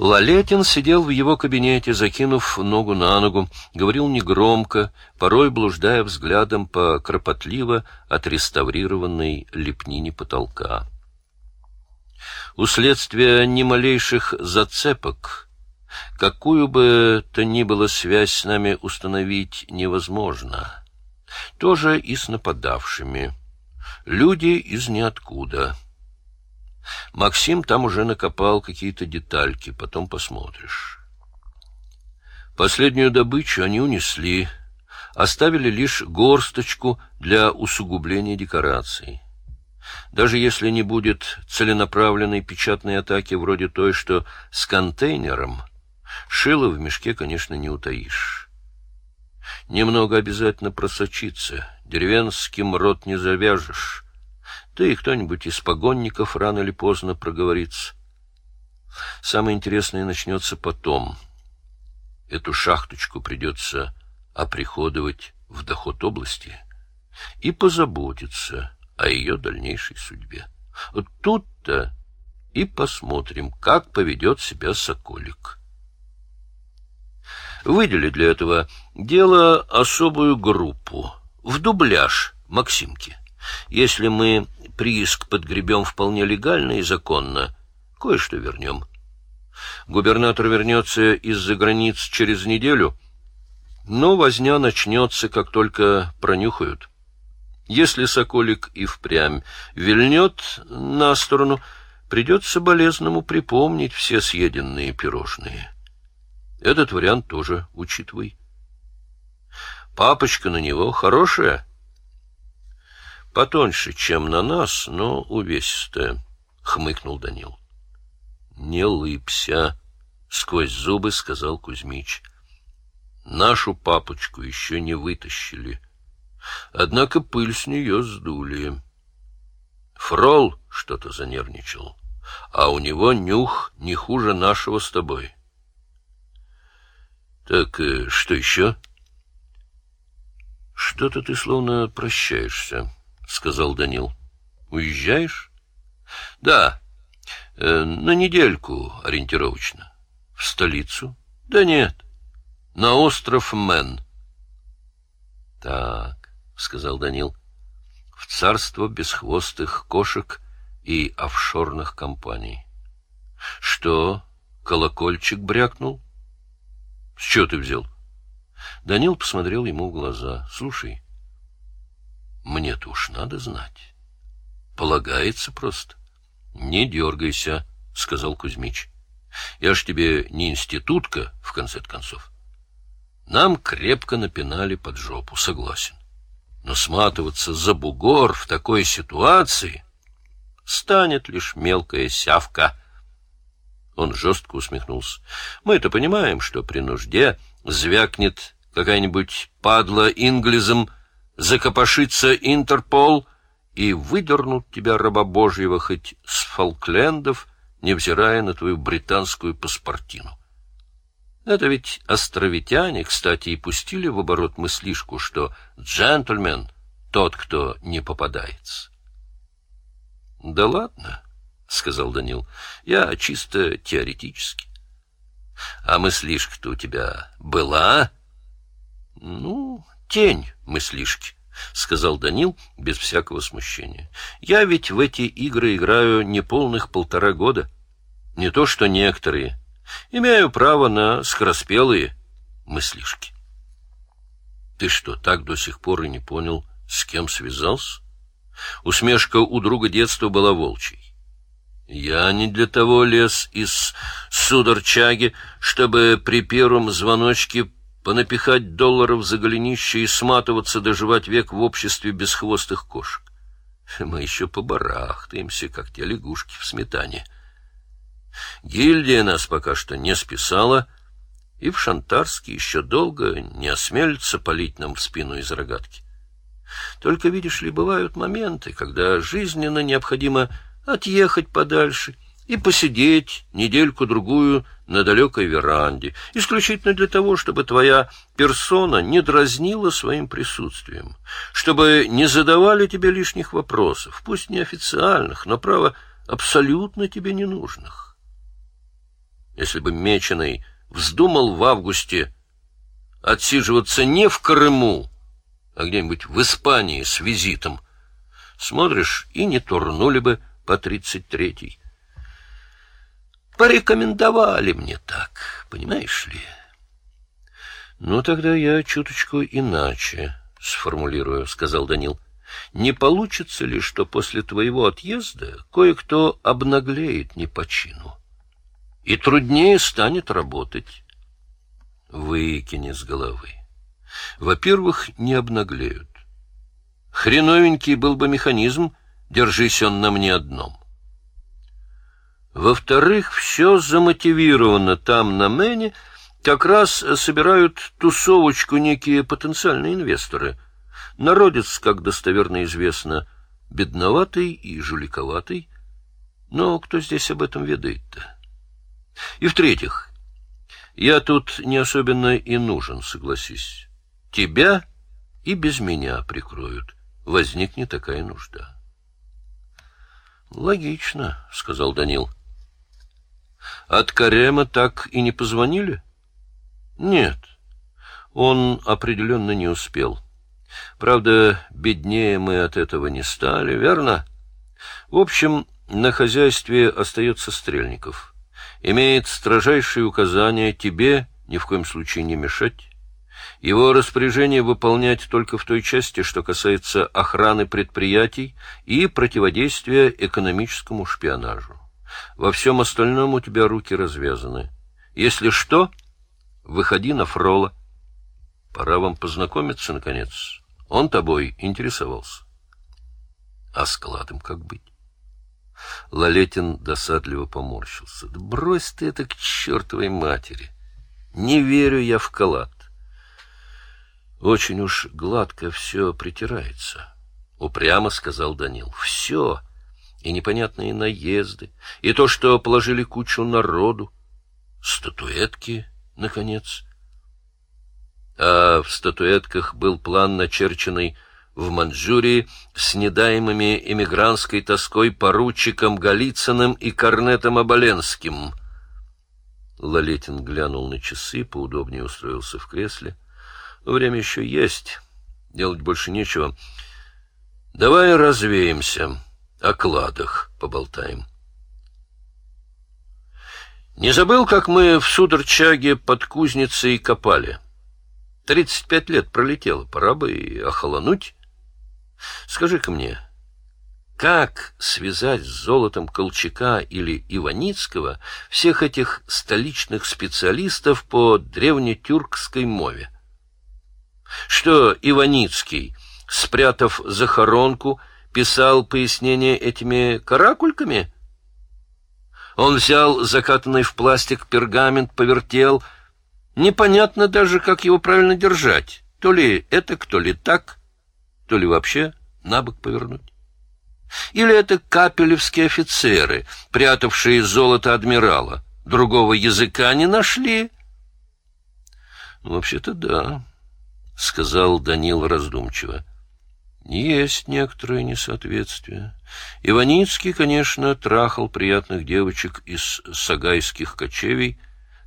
Лалетин сидел в его кабинете, закинув ногу на ногу, говорил негромко, порой блуждая взглядом по кропотливо отреставрированной лепнине потолка. У следствия ни малейших зацепок, какую бы то ни было связь с нами установить невозможно. Тоже и с нападавшими. Люди из ниоткуда. Максим там уже накопал какие-то детальки, потом посмотришь. Последнюю добычу они унесли, оставили лишь горсточку для усугубления декораций. Даже если не будет целенаправленной печатной атаки вроде той, что с контейнером, шило в мешке, конечно, не утаишь. Немного обязательно просочиться, деревенским рот не завяжешь, да и кто-нибудь из погонников рано или поздно проговорится. Самое интересное начнется потом. Эту шахточку придется оприходовать в доход области и позаботиться о ее дальнейшей судьбе. Вот тут-то и посмотрим, как поведет себя Соколик. Выдели для этого дела особую группу в дубляж Максимки. Если мы прииск подгребем вполне легально и законно, кое-что вернем. Губернатор вернется из-за границ через неделю, но возня начнется, как только пронюхают. Если Соколик и впрямь вильнет на сторону, придется болезному припомнить все съеденные пирожные. Этот вариант тоже учитывай. Папочка на него хорошая — Потоньше, чем на нас, но увесистая, — хмыкнул Данил. — Не лыбся, — сквозь зубы сказал Кузьмич. — Нашу папочку еще не вытащили. Однако пыль с нее сдули. Фрол что-то занервничал, а у него нюх не хуже нашего с тобой. — Так э, что еще? — Что-то ты словно прощаешься. —— сказал Данил. — Уезжаешь? — Да. Э, на недельку ориентировочно. — В столицу? — Да нет. На остров Мэн. — Так, — сказал Данил. — В царство бесхвостых кошек и офшорных компаний. — Что, колокольчик брякнул? — С чего ты взял? Данил посмотрел ему в глаза. — Слушай, — мне-то уж надо знать. Полагается просто. Не дергайся, сказал Кузьмич. Я ж тебе не институтка, в конце концов. Нам крепко напинали под жопу, согласен. Но сматываться за бугор в такой ситуации станет лишь мелкая сявка. Он жестко усмехнулся. Мы это понимаем, что при нужде звякнет какая-нибудь падла инглизом, закопошится Интерпол и выдернут тебя, раба Божьего, хоть с Фолклендов, невзирая на твою британскую паспортину. Это ведь островитяне, кстати, и пустили в оборот мыслишку, что джентльмен — тот, кто не попадается. — Да ладно, — сказал Данил, — я чисто теоретически. — А мыслишка-то у тебя была? — Ну, тень мыслишки, — сказал Данил без всякого смущения. — Я ведь в эти игры играю не полных полтора года. Не то что некоторые. Имею право на скороспелые мыслишки. — Ты что, так до сих пор и не понял, с кем связался? Усмешка у друга детства была волчьей. Я не для того лез из судорчаги, чтобы при первом звоночке понапихать долларов за голенище и сматываться доживать век в обществе бесхвостых кошек. Мы еще побарахтаемся, как те лягушки в сметане. Гильдия нас пока что не списала, и в Шантарске еще долго не осмелится палить нам в спину из рогатки. Только, видишь ли, бывают моменты, когда жизненно необходимо отъехать подальше — и посидеть недельку-другую на далекой веранде, исключительно для того, чтобы твоя персона не дразнила своим присутствием, чтобы не задавали тебе лишних вопросов, пусть неофициальных, но, право, абсолютно тебе ненужных. если бы Меченый вздумал в августе отсиживаться не в Крыму, а где-нибудь в Испании с визитом. Смотришь, и не турнули бы по тридцать третий. Порекомендовали мне так, понимаешь ли? Ну, тогда я чуточку иначе сформулирую, — сказал Данил. Не получится ли, что после твоего отъезда кое-кто обнаглеет не по чину? И труднее станет работать. Выкини с головы. Во-первых, не обнаглеют. Хреновенький был бы механизм, держись он на мне одном. Во-вторых, все замотивировано там, на Мэне, как раз собирают тусовочку некие потенциальные инвесторы. Народец, как достоверно известно, бедноватый и жуликоватый. Но кто здесь об этом ведает-то? И в-третьих, я тут не особенно и нужен, согласись. Тебя и без меня прикроют. Возникнет такая нужда. — Логично, — сказал Данил. — от Карема так и не позвонили? Нет, он определенно не успел. Правда, беднее мы от этого не стали, верно? В общем, на хозяйстве остается Стрельников. Имеет строжайшие указания тебе ни в коем случае не мешать. Его распоряжение выполнять только в той части, что касается охраны предприятий и противодействия экономическому шпионажу. Во всем остальном у тебя руки развязаны. Если что, выходи на Фрола. Пора вам познакомиться, наконец. Он тобой интересовался. А складом как быть? Лалетин досадливо поморщился. Да брось ты это к чертовой матери. Не верю я в клад. Очень уж гладко все притирается, — упрямо сказал Данил. Все и непонятные наезды, и то, что положили кучу народу, статуэтки, наконец. А в статуэтках был план, начерченный в Манчжурии с недаемыми эмигрантской тоской поручиком Голицыным и корнетом Оболенским. Лалетин глянул на часы, поудобнее устроился в кресле. Время еще есть, делать больше нечего. Давай развеемся о кладах поболтаем. Не забыл, как мы в Судорчаге под кузницей копали? Тридцать пять лет пролетело, пора бы и охолонуть. Скажи-ка мне, как связать с золотом Колчака или Иваницкого всех этих столичных специалистов по древнетюркской мове? Что Иваницкий, спрятав захоронку, писал пояснение этими каракульками? Он взял закатанный в пластик пергамент, повертел. Непонятно даже, как его правильно держать. То ли это, то ли так, то ли вообще на бок повернуть. Или это капелевские офицеры, прятавшие золото адмирала. Другого языка не нашли. Ну, вообще-то да, — сказал Данил раздумчиво. Есть некоторое несоответствие. Иваницкий, конечно, трахал приятных девочек из сагайских кочевий,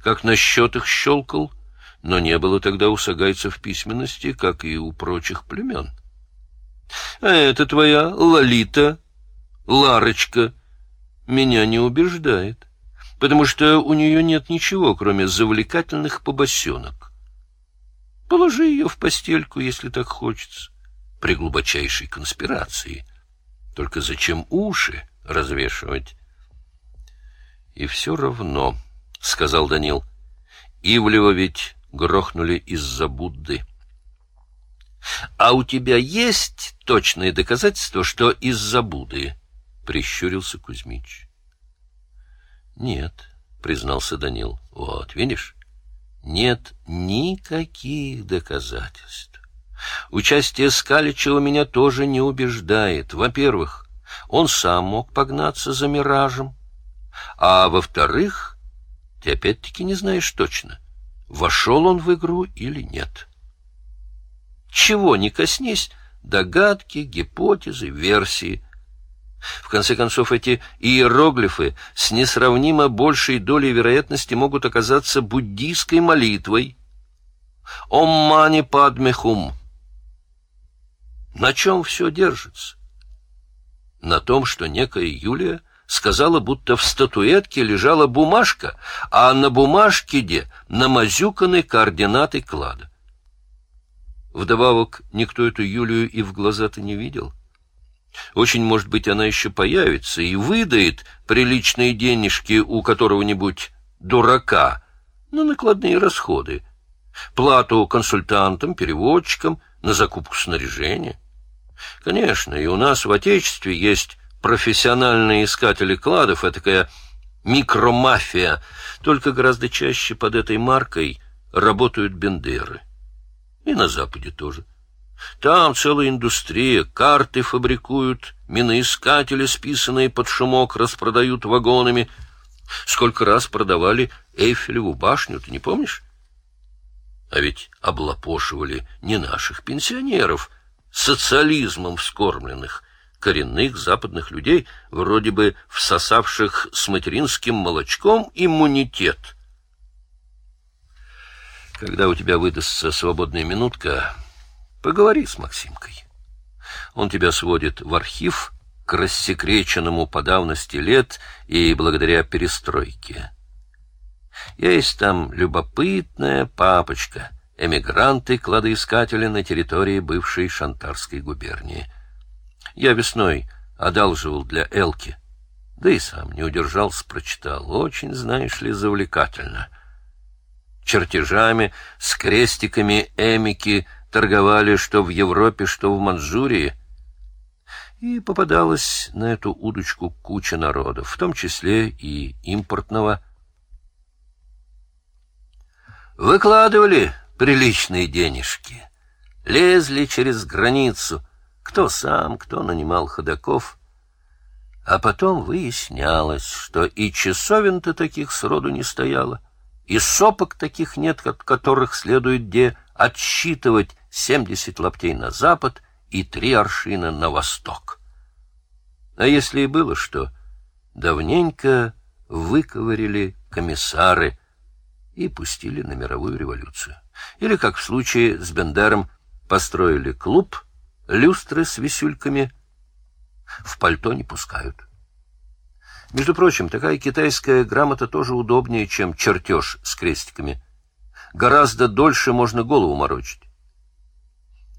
как насчет их щелкал, но не было тогда у сагайцев письменности, как и у прочих племен. А это твоя Лолита, Ларочка, меня не убеждает, потому что у нее нет ничего, кроме завлекательных побосенок. Положи ее в постельку, если так хочется при глубочайшей конспирации. Только зачем уши развешивать? — И все равно, — сказал Данил, — Ивлева ведь грохнули из-за Будды. — А у тебя есть точные доказательства, что из-за Будды? — прищурился Кузьмич. — Нет, — признался Данил. — Вот, видишь? Нет никаких доказательств. Участие Скаличева меня тоже не убеждает. Во-первых, он сам мог погнаться за миражем. А во-вторых, ты опять-таки не знаешь точно, вошел он в игру или нет. Чего не коснись, догадки, гипотезы, версии. В конце концов, эти иероглифы с несравнимо большей долей вероятности могут оказаться буддийской молитвой. «Ом мани падме хум». На чем все держится? На том, что некая Юлия сказала, будто в статуэтке лежала бумажка, а на бумажке где намазюканы координаты клада. Вдобавок, никто эту Юлию и в глаза-то не видел. Очень, может быть, она еще появится и выдает приличные денежки у которого-нибудь дурака на накладные расходы, плату консультантам, переводчикам, на закупку снаряжения. Конечно, и у нас в Отечестве есть профессиональные искатели кладов, такая микромафия, только гораздо чаще под этой маркой работают бендеры. И на Западе тоже. Там целая индустрия, карты фабрикуют, миноискатели, списанные под шумок, распродают вагонами. Сколько раз продавали Эйфелеву башню, ты не помнишь? А ведь облапошивали не наших пенсионеров, социализмом вскормленных, коренных западных людей, вроде бы всосавших с материнским молочком иммунитет. Когда у тебя выдастся свободная минутка, поговори с Максимкой. Он тебя сводит в архив к рассекреченному по давности лет и благодаря перестройке. Есть там любопытная папочка, эмигранты-кладоискатели на территории бывшей Шантарской губернии. Я весной одалживал для Элки, да и сам не удержался, прочитал. Очень, знаешь ли, завлекательно. Чертежами с крестиками эмики торговали что в Европе, что в Манчжурии. И попадалась на эту удочку куча народов, в том числе и импортного. Выкладывали приличные денежки, лезли через границу, кто сам, кто нанимал ходаков. А потом выяснялось, что и часовен-то таких сроду не стояло, и сопок таких нет, от которых следует где отсчитывать семьдесят лаптей на запад и три аршина на восток. А если и было что, давненько выковырили комиссары и пустили на мировую революцию. Или, как в случае с Бендером, построили клуб — люстры с висюльками в пальто не пускают. Между прочим, такая китайская грамота тоже удобнее, чем чертеж с крестиками. Гораздо дольше можно голову морочить.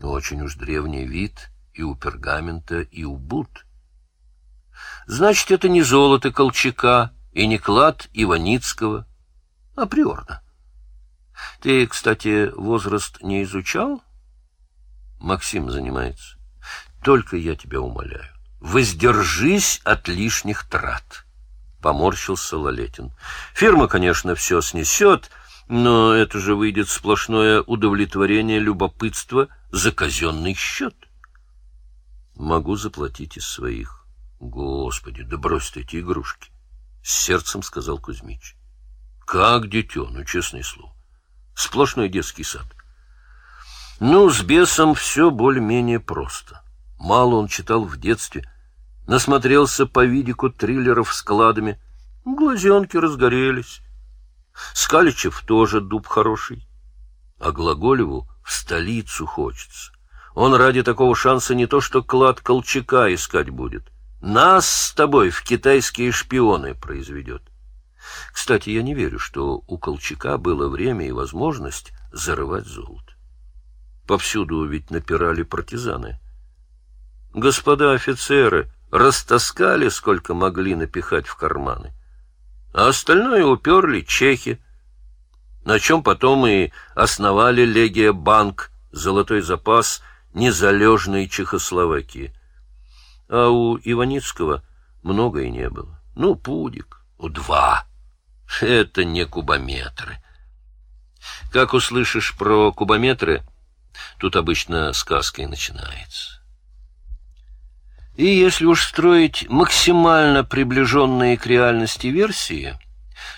Очень уж древний вид и у пергамента, и у бут. Значит, это не золото Колчака и не клад Иваницкого, априорно. Ты, кстати, возраст не изучал? — Максим занимается. Только я тебя умоляю, воздержись от лишних трат. Поморщился Лалетин. Фирма, конечно, все снесет, но это же выйдет сплошное удовлетворение любопытства за казенный счет. Могу заплатить из своих. Господи, да брось ты эти игрушки. С сердцем сказал Кузьмич. Как дитё, ну, честное слово. Сплошной детский сад. Ну, с бесом все более-менее просто. Мало он читал в детстве. Насмотрелся по видику триллеров с кладами. Глазенки разгорелись. Скаличев тоже дуб хороший. А Глаголеву в столицу хочется. Он ради такого шанса не то что клад Колчака искать будет. Нас с тобой в китайские шпионы произведет. Кстати, я не верю, что у Колчака было время и возможность зарывать золото. Повсюду ведь напирали партизаны. Господа офицеры растаскали, сколько могли напихать в карманы, а остальное уперли чехи, на чем потом и основали Легия Банк, золотой запас незалежной Чехословакии. А у Иваницкого и не было. Ну, пудик, у два. Это не кубометры. Как услышишь про кубометры, Тут обычно сказка и начинается. И если уж строить максимально приближенные к реальности версии,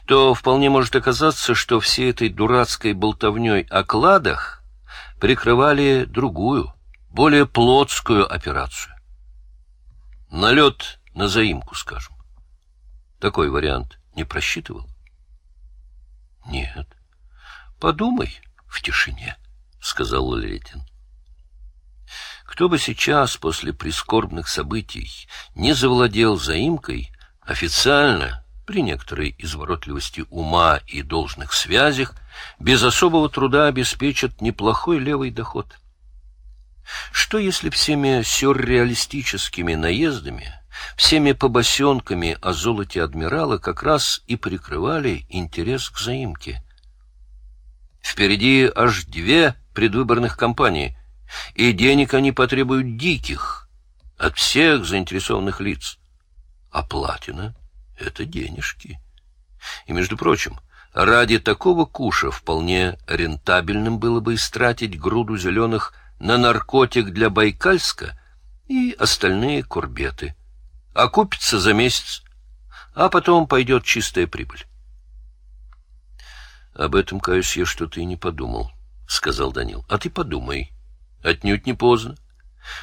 то вполне может оказаться, что всей этой дурацкой болтовней о кладах прикрывали другую, более плотскую операцию. Налет на заимку, скажем. Такой вариант не просчитывал? Нет. Подумай в тишине, сказал Летин. Кто бы сейчас, после прискорбных событий, не завладел заимкой, официально, при некоторой изворотливости ума и должных связях, без особого труда обеспечат неплохой левый доход. Что если всеми сюрреалистическими наездами, всеми побосенками о золоте адмирала как раз и прикрывали интерес к заимке? Впереди аж две предвыборных кампании, и денег они потребуют диких от всех заинтересованных лиц. А платина — это денежки. И, между прочим, ради такого куша вполне рентабельным было бы истратить груду зеленых на наркотик для Байкальска и остальные курбеты. Окупится за месяц, а потом пойдет чистая прибыль. — Об этом, каюсь, я что-то и не подумал, — сказал Данил. — А ты подумай. Отнюдь не поздно.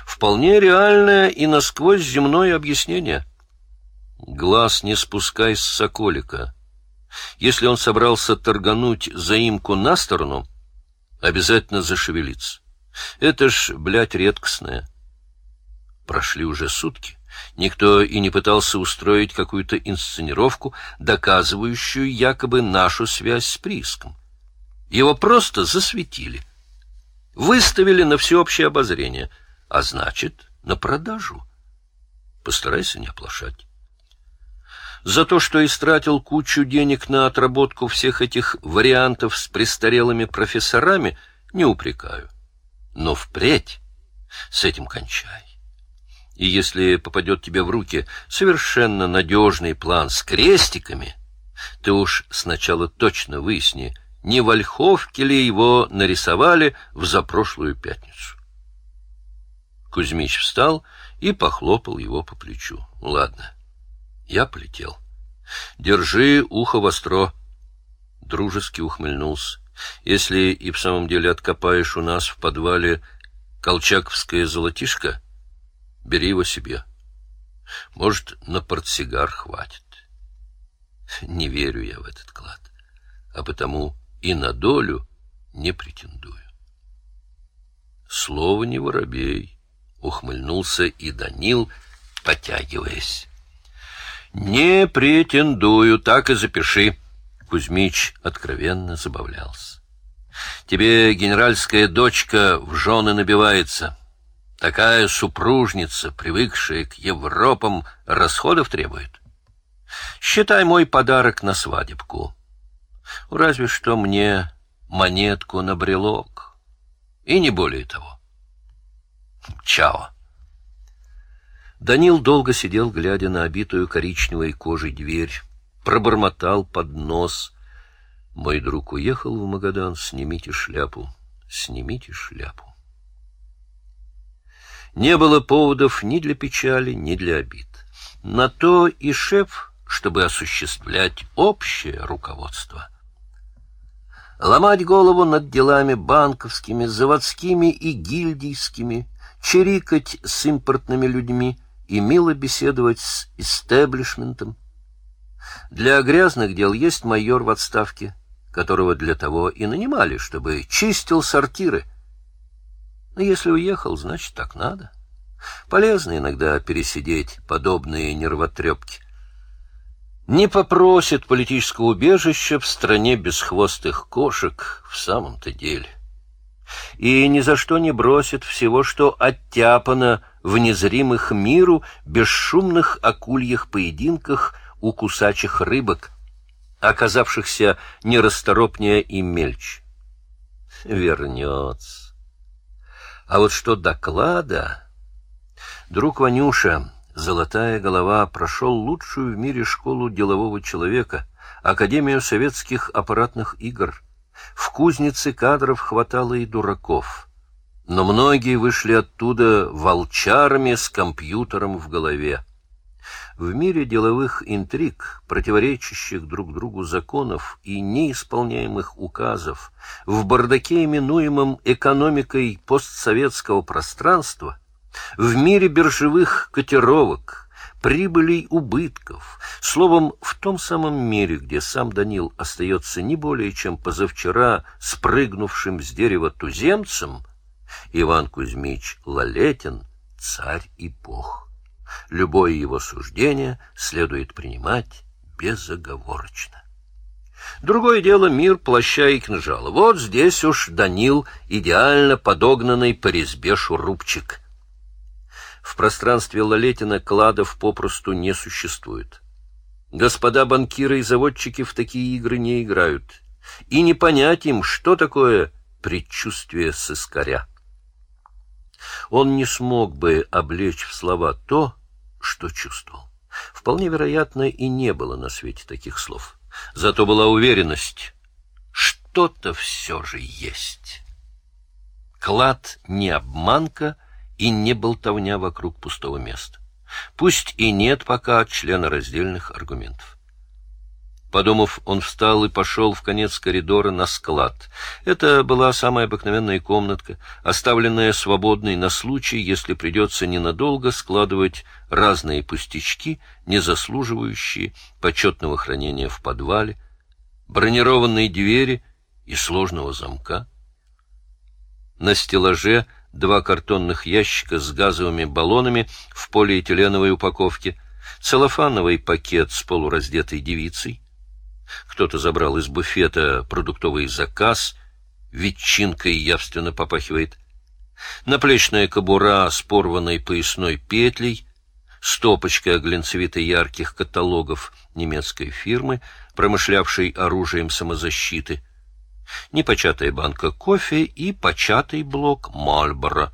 Вполне реальное и насквозь земное объяснение. Глаз не спускай с соколика. Если он собрался торгануть заимку на сторону, обязательно зашевелиться. Это ж, блядь, редкостное. Прошли уже сутки. Никто и не пытался устроить какую-то инсценировку, доказывающую якобы нашу связь с прииском. Его просто засветили. Выставили на всеобщее обозрение, а значит, на продажу. Постарайся не оплошать. За то, что истратил кучу денег на отработку всех этих вариантов с престарелыми профессорами, не упрекаю. Но впредь с этим кончай. И если попадет тебе в руки совершенно надежный план с крестиками, ты уж сначала точно выясни, не в Ольховке ли его нарисовали в запрошлую пятницу. Кузьмич встал и похлопал его по плечу. — Ладно, я полетел. Держи ухо востро. Дружески ухмыльнулся. Если и в самом деле откопаешь у нас в подвале колчаковское золотишко, бери его себе. Может, на портсигар хватит. Не верю я в этот клад, а потому и на долю не претендую. Слово не воробей, ухмыльнулся и Данил, потягиваясь. Не претендую, так и запиши. Кузьмич откровенно забавлялся. Тебе генеральская дочка в жены набивается. Такая супружница, привыкшая к Европам, расходов требует. Считай мой подарок на свадебку. Разве что мне монетку на брелок. И не более того. Чао. Данил долго сидел, глядя на обитую коричневой кожей дверь пробормотал под нос. Мой друг уехал в Магадан, снимите шляпу, снимите шляпу. Не было поводов ни для печали, ни для обид. На то и шеф, чтобы осуществлять общее руководство. Ломать голову над делами банковскими, заводскими и гильдийскими, чирикать с импортными людьми и мило беседовать с истеблишментом, для грязных дел есть майор в отставке, которого для того и нанимали, чтобы чистил сортиры. Но если уехал, значит, так надо. Полезно иногда пересидеть подобные нервотрепки. Не попросит политического убежища в стране бесхвостых кошек в самом-то деле. И ни за что не бросит всего, что оттяпано в незримых миру бесшумных акульих поединках у кусачих рыбок, оказавшихся нерасторопнее и мельче. Вернется. А вот что доклада... Друг Ванюша, золотая голова, прошел лучшую в мире школу делового человека, Академию советских аппаратных игр. В кузнице кадров хватало и дураков. Но многие вышли оттуда волчарами с компьютером в голове. В мире деловых интриг, противоречащих друг другу законов и неисполняемых указов, в бардаке, именуемом экономикой постсоветского пространства, в мире биржевых котировок, прибылей, убытков. Словом, в том самом мире, где сам Данил остается не более чем позавчера спрыгнувшим с дерева туземцем, Иван Кузьмич Лалетин — царь и бог. Любое его суждение следует принимать безоговорочно. Другое дело мир плаща и кинжала. Вот здесь уж Данил идеально подогнанный по резьбе шурупчик. В пространстве Лалетина кладов попросту не существует. Господа банкиры и заводчики в такие игры не играют. И не понять им, что такое предчувствие сыскаря. Он не смог бы облечь в слова то, что чувствовал. Вполне вероятно, и не было на свете таких слов. Зато была уверенность, что-то все же есть. Клад не обманка и не болтовня вокруг пустого места. Пусть и нет пока члена раздельных аргументов. Подумав, он встал и пошел в конец коридора на склад. Это была самая обыкновенная комнатка, оставленная свободной на случай, если придется ненадолго складывать разные пустячки, не заслуживающие почетного хранения в подвале, бронированные двери и сложного замка. На стеллаже два картонных ящика с газовыми баллонами в полиэтиленовой упаковке, целлофановый пакет с полураздетой девицей, кто-то забрал из буфета продуктовый заказ, ветчинкой явственно попахивает. Наплечная кобура с порванной поясной петлей, стопочка глинцевито-ярких каталогов немецкой фирмы, промышлявшей оружием самозащиты, непочатая банка кофе и початый блок Мальборо.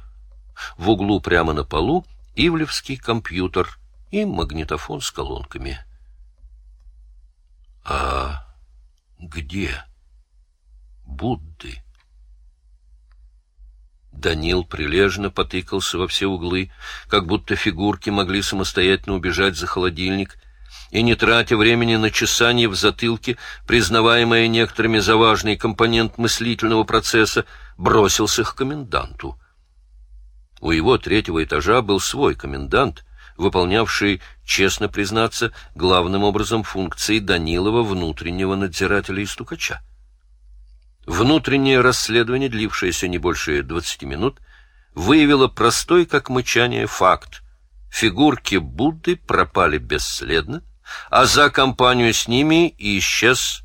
В углу прямо на полу ивлевский компьютер и магнитофон с колонками. А где Будды? Данил прилежно потыкался во все углы, как будто фигурки могли самостоятельно убежать за холодильник, и, не тратя времени на чесание в затылке, признаваемое некоторыми за важный компонент мыслительного процесса, бросился к коменданту. У его третьего этажа был свой комендант, выполнявший, честно признаться, главным образом функции Данилова внутреннего надзирателя и стукача. Внутреннее расследование, длившееся не больше двадцати минут, выявило простой, как мычание, факт. Фигурки Будды пропали бесследно, а за компанию с ними исчез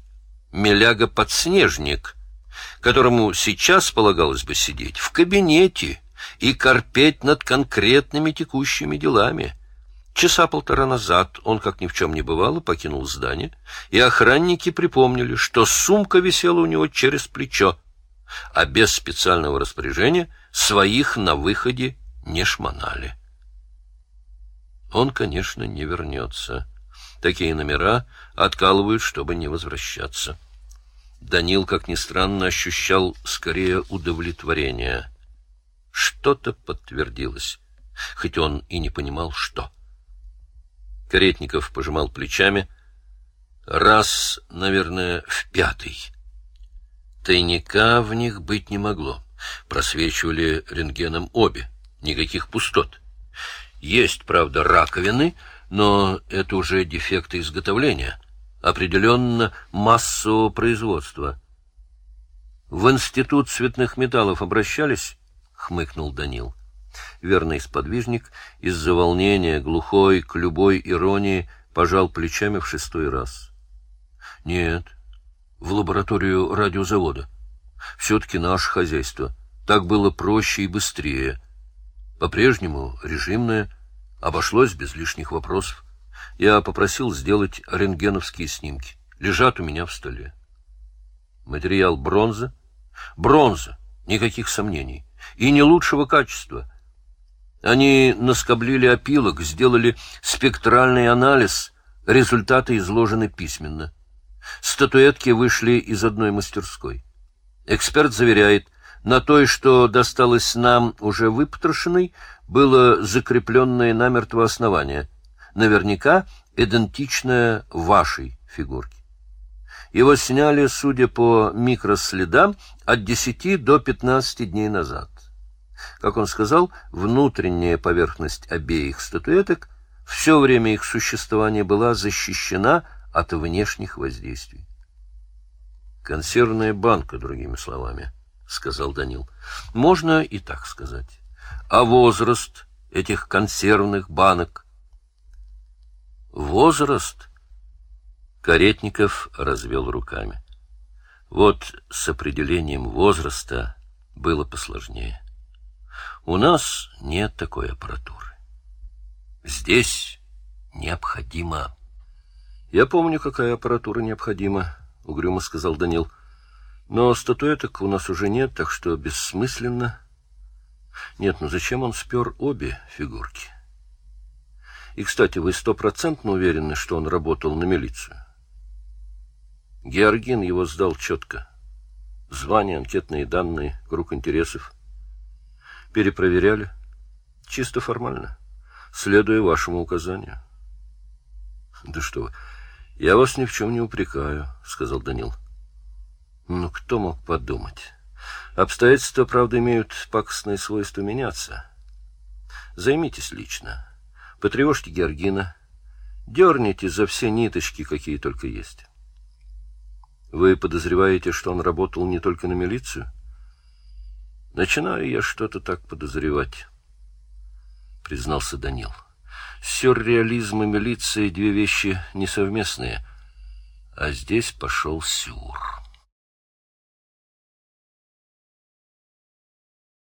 меляга-подснежник, которому сейчас полагалось бы сидеть в кабинете и корпеть над конкретными текущими делами — Часа полтора назад он, как ни в чем не бывало, покинул здание, и охранники припомнили, что сумка висела у него через плечо, а без специального распоряжения своих на выходе не шмонали. Он, конечно, не вернется. Такие номера откалывают, чтобы не возвращаться. Данил, как ни странно, ощущал скорее удовлетворение. Что-то подтвердилось, хоть он и не понимал, что. Каретников пожимал плечами. Раз, наверное, в пятый. Тайника в них быть не могло. Просвечивали рентгеном обе. Никаких пустот. Есть, правда, раковины, но это уже дефекты изготовления. Определенно массового производства. В Институт цветных металлов обращались? — хмыкнул Данил. — Верный сподвижник из-за волнения, глухой к любой иронии, пожал плечами в шестой раз. Нет, в лабораторию радиозавода. Все-таки наше хозяйство. Так было проще и быстрее. По-прежнему режимное, обошлось без лишних вопросов. Я попросил сделать рентгеновские снимки. Лежат у меня в столе. Материал бронза. Бронза, никаких сомнений. И не лучшего качества — они наскоблили опилок, сделали спектральный анализ, результаты изложены письменно. Статуэтки вышли из одной мастерской. Эксперт заверяет, на той, что досталось нам уже выпотрошенной, было закрепленное намертво основание, наверняка идентичное вашей фигурке. Его сняли, судя по микроследам, от 10 до 15 дней назад. Как он сказал, внутренняя поверхность обеих статуэток все время их существования была защищена от внешних воздействий. Консервная банка, другими словами, — сказал Данил. Можно и так сказать. А возраст этих консервных банок? Возраст? Каретников развел руками. Вот с определением возраста было посложнее. У нас нет такой аппаратуры. Здесь необходимо... Я помню, какая аппаратура необходима, — угрюмо сказал Данил. Но статуэток у нас уже нет, так что бессмысленно. Нет, ну зачем он спер обе фигурки? И, кстати, вы стопроцентно уверены, что он работал на милицию? Георгин его сдал четко. Звание, анкетные данные, круг интересов. Перепроверяли. Чисто формально. Следуя вашему указанию. Да что вы, я вас ни в чем не упрекаю, сказал Данил. Ну, кто мог подумать? Обстоятельства, правда, имеют пакостное свойство меняться. Займитесь лично. Потревожьте Георгина. Дерните за все ниточки, какие только есть. Вы подозреваете, что он работал не только на милицию? Начинаю я что-то так подозревать, признался Данил. Сюрреализм и милиция — две вещи несовместные, а здесь пошел сюр.